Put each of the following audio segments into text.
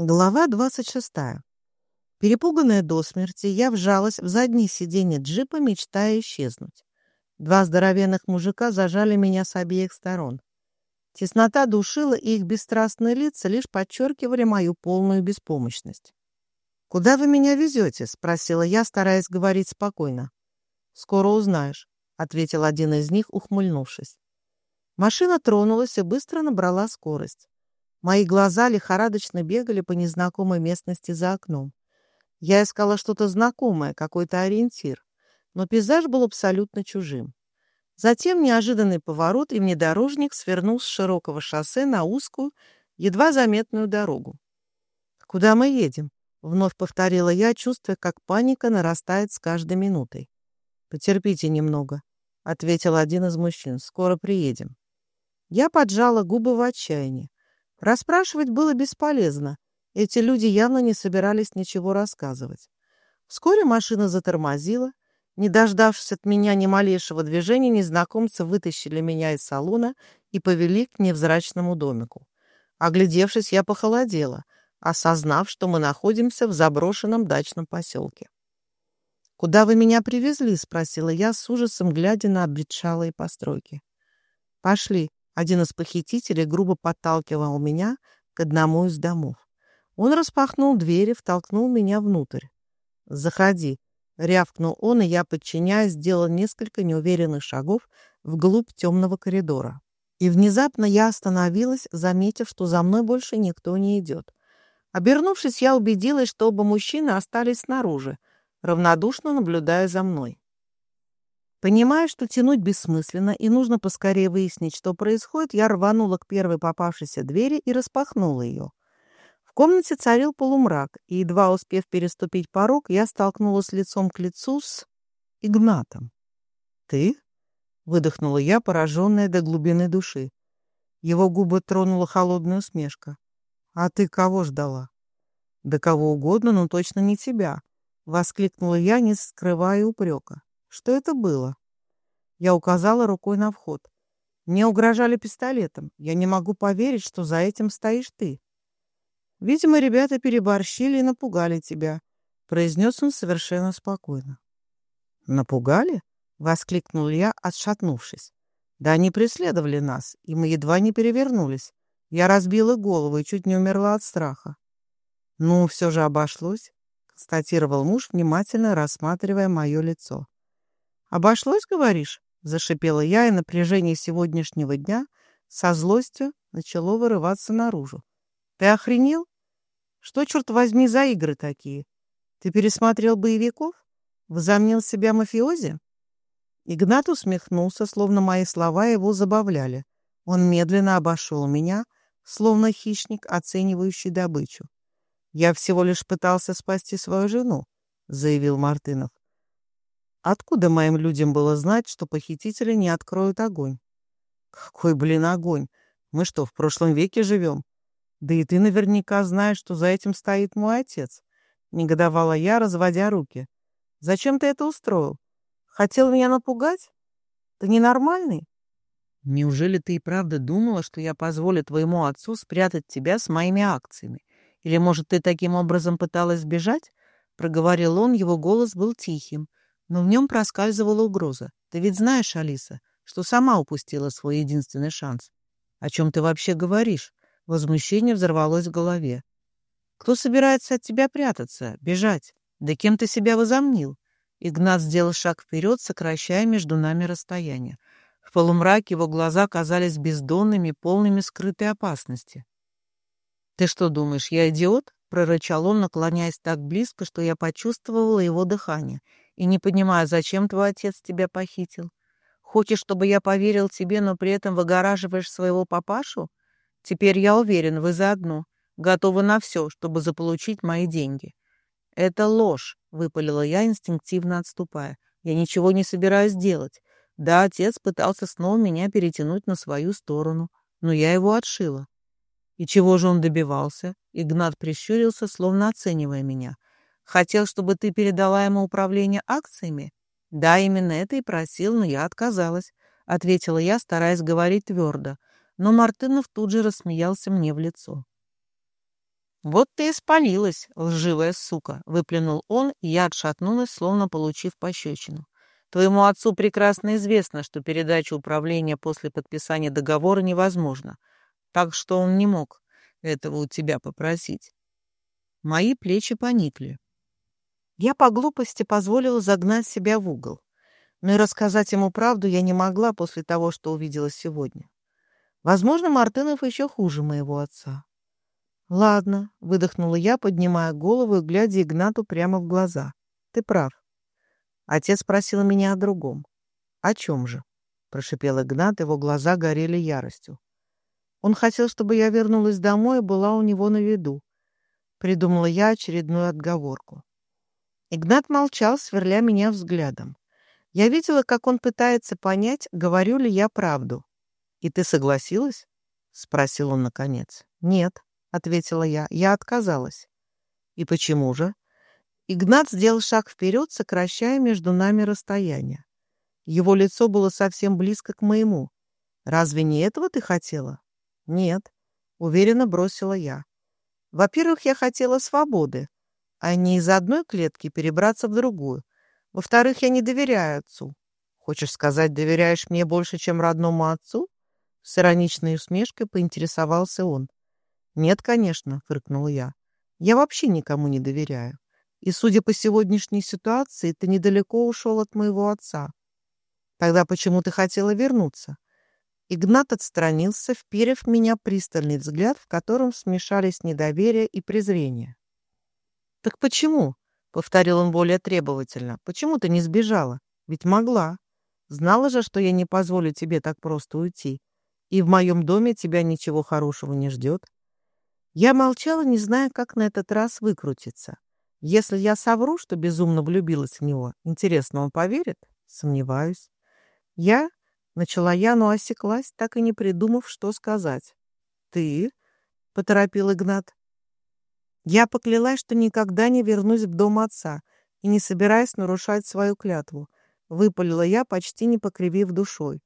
Глава 26. Перепуганная до смерти, я вжалась в заднее сиденье джипа, мечтая исчезнуть. Два здоровенных мужика зажали меня с обеих сторон. Теснота душила, и их бесстрастные лица лишь подчеркивали мою полную беспомощность. «Куда вы меня везете?» — спросила я, стараясь говорить спокойно. «Скоро узнаешь», — ответил один из них, ухмыльнувшись. Машина тронулась и быстро набрала скорость. Мои глаза лихорадочно бегали по незнакомой местности за окном. Я искала что-то знакомое, какой-то ориентир, но пейзаж был абсолютно чужим. Затем неожиданный поворот, и внедорожник свернул с широкого шоссе на узкую, едва заметную дорогу. «Куда мы едем?» — вновь повторила я, чувствуя, как паника нарастает с каждой минутой. «Потерпите немного», — ответил один из мужчин. «Скоро приедем». Я поджала губы в отчаянии. Расспрашивать было бесполезно. Эти люди явно не собирались ничего рассказывать. Вскоре машина затормозила. Не дождавшись от меня ни малейшего движения, незнакомцы вытащили меня из салона и повели к невзрачному домику. Оглядевшись, я похолодела, осознав, что мы находимся в заброшенном дачном поселке. «Куда вы меня привезли?» — спросила я, с ужасом глядя на обветшалые постройки. «Пошли», один из похитителей грубо подталкивал меня к одному из домов. Он распахнул двери, втолкнул меня внутрь. «Заходи», — рявкнул он, и я, подчиняясь, сделал несколько неуверенных шагов вглубь темного коридора. И внезапно я остановилась, заметив, что за мной больше никто не идет. Обернувшись, я убедилась, что оба мужчины остались снаружи, равнодушно наблюдая за мной. Понимая, что тянуть бессмысленно и нужно поскорее выяснить, что происходит, я рванула к первой попавшейся двери и распахнула ее. В комнате царил полумрак, и, едва успев переступить порог, я столкнулась лицом к лицу с Игнатом. «Ты?» — выдохнула я, пораженная до глубины души. Его губы тронула холодная усмешка. «А ты кого ждала?» «Да кого угодно, но точно не тебя», — воскликнула я, не скрывая упрека. Что это было? Я указала рукой на вход. Мне угрожали пистолетом. Я не могу поверить, что за этим стоишь ты. Видимо, ребята переборщили и напугали тебя, произнес он совершенно спокойно. Напугали? воскликнул я, отшатнувшись. Да они преследовали нас, и мы едва не перевернулись. Я разбила голову и чуть не умерла от страха. Ну, все же обошлось, констатировал муж, внимательно рассматривая мое лицо. «Обошлось, говоришь?» — зашипела я, и напряжение сегодняшнего дня со злостью начало вырываться наружу. «Ты охренел? Что, черт возьми, за игры такие? Ты пересмотрел боевиков? Возомнил себя мафиози?» Игнат усмехнулся, словно мои слова его забавляли. Он медленно обошел меня, словно хищник, оценивающий добычу. «Я всего лишь пытался спасти свою жену», — заявил Мартынов. Откуда моим людям было знать, что похитители не откроют огонь? Какой, блин, огонь? Мы что, в прошлом веке живем? Да и ты наверняка знаешь, что за этим стоит мой отец. Негодовала я, разводя руки. Зачем ты это устроил? Хотел меня напугать? Ты ненормальный? Неужели ты и правда думала, что я позволю твоему отцу спрятать тебя с моими акциями? Или, может, ты таким образом пыталась сбежать? Проговорил он, его голос был тихим, но в нем проскальзывала угроза. Ты ведь знаешь, Алиса, что сама упустила свой единственный шанс. О чем ты вообще говоришь? Возмущение взорвалось в голове. Кто собирается от тебя прятаться, бежать? Да кем ты себя возомнил? Игнат сделал шаг вперед, сокращая между нами расстояние. В полумраке его глаза казались бездонными, полными скрытой опасности. «Ты что думаешь, я идиот?» — прорычал он, наклоняясь так близко, что я почувствовала его дыхание — и не понимаю, зачем твой отец тебя похитил. Хочешь, чтобы я поверил тебе, но при этом выгораживаешь своего папашу? Теперь я уверен, вы заодно. Готовы на все, чтобы заполучить мои деньги. Это ложь, — выпалила я, инстинктивно отступая. Я ничего не собираюсь делать. Да, отец пытался снова меня перетянуть на свою сторону, но я его отшила. И чего же он добивался? Игнат прищурился, словно оценивая меня — Хотел, чтобы ты передала ему управление акциями? Да, именно это и просил, но я отказалась, ответила я, стараясь говорить твердо. Но Мартынов тут же рассмеялся мне в лицо. «Вот ты и спалилась, лживая сука!» — выплюнул он, и я отшатнулась, словно получив пощечину. «Твоему отцу прекрасно известно, что передача управления после подписания договора невозможна, так что он не мог этого у тебя попросить». Мои плечи поникли. Я по глупости позволила загнать себя в угол. Но и рассказать ему правду я не могла после того, что увидела сегодня. Возможно, Мартынов еще хуже моего отца. «Ладно», — выдохнула я, поднимая голову и глядя Игнату прямо в глаза. «Ты прав». Отец спросил меня о другом. «О чем же?» — прошипел Игнат, его глаза горели яростью. Он хотел, чтобы я вернулась домой и была у него на виду. Придумала я очередную отговорку. Игнат молчал, сверля меня взглядом. Я видела, как он пытается понять, говорю ли я правду. «И ты согласилась?» — спросил он наконец. «Нет», — ответила я, — «я отказалась». «И почему же?» Игнат сделал шаг вперед, сокращая между нами расстояние. Его лицо было совсем близко к моему. «Разве не этого ты хотела?» «Нет», — уверенно бросила я. «Во-первых, я хотела свободы, а не из одной клетки перебраться в другую. Во-вторых, я не доверяю отцу. Хочешь сказать, доверяешь мне больше, чем родному отцу?» С ироничной усмешкой поинтересовался он. «Нет, конечно», — фыркнул я. «Я вообще никому не доверяю. И, судя по сегодняшней ситуации, ты недалеко ушел от моего отца. Тогда почему ты хотела вернуться?» Игнат отстранился, вперев меня пристальный взгляд, в котором смешались недоверие и презрение. «Так почему?» — повторил он более требовательно. «Почему ты не сбежала? Ведь могла. Знала же, что я не позволю тебе так просто уйти. И в моем доме тебя ничего хорошего не ждет. Я молчала, не зная, как на этот раз выкрутиться. Если я совру, что безумно влюбилась в него, интересно, он поверит? Сомневаюсь. Я... Начала я, но осеклась, так и не придумав, что сказать. «Ты?» — поторопил Игнат. Я поклялась, что никогда не вернусь в дом отца и не собираюсь нарушать свою клятву. Выпалила я, почти не покривив душой.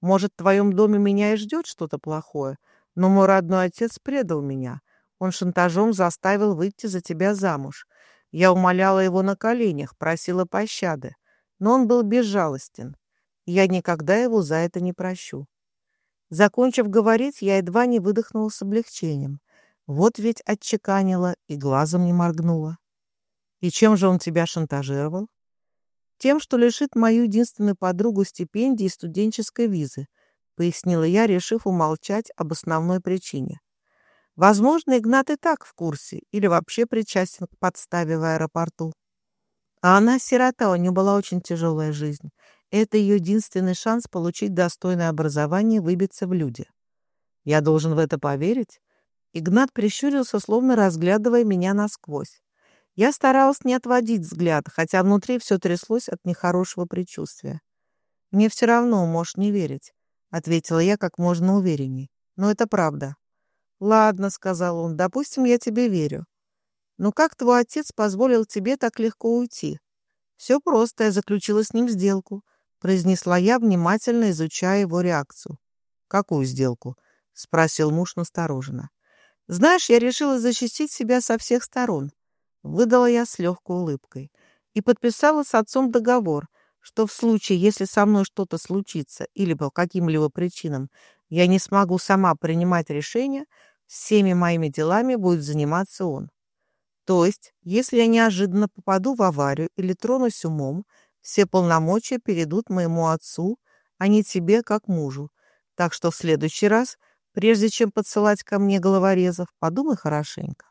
Может, в твоем доме меня и ждет что-то плохое, но мой родной отец предал меня. Он шантажом заставил выйти за тебя замуж. Я умоляла его на коленях, просила пощады, но он был безжалостен. Я никогда его за это не прощу. Закончив говорить, я едва не выдохнула с облегчением. Вот ведь отчеканила и глазом не моргнула. И чем же он тебя шантажировал? Тем, что лишит мою единственную подругу стипендии и студенческой визы, пояснила я, решив умолчать об основной причине. Возможно, Игнат и так в курсе или вообще причастен к подставе в аэропорту. А она сирота, у нее была очень тяжелая жизнь. Это ее единственный шанс получить достойное образование и выбиться в люди. Я должен в это поверить? Игнат прищурился, словно разглядывая меня насквозь. Я старалась не отводить взгляд, хотя внутри все тряслось от нехорошего предчувствия. «Мне все равно, можешь не верить», — ответила я как можно уверенней. «Но это правда. «Ладно», — сказал он, — «допустим, я тебе верю. Но как твой отец позволил тебе так легко уйти?» «Все просто, я заключила с ним сделку», — произнесла я, внимательно изучая его реакцию. «Какую сделку?» — спросил муж настороженно. «Знаешь, я решила защитить себя со всех сторон», — выдала я с легкой улыбкой. «И подписала с отцом договор, что в случае, если со мной что-то случится или по каким-либо причинам я не смогу сама принимать решения, всеми моими делами будет заниматься он. То есть, если я неожиданно попаду в аварию или тронусь умом, все полномочия перейдут моему отцу, а не тебе, как мужу. Так что в следующий раз, прежде чем подсылать ко мне головорезов, подумай хорошенько.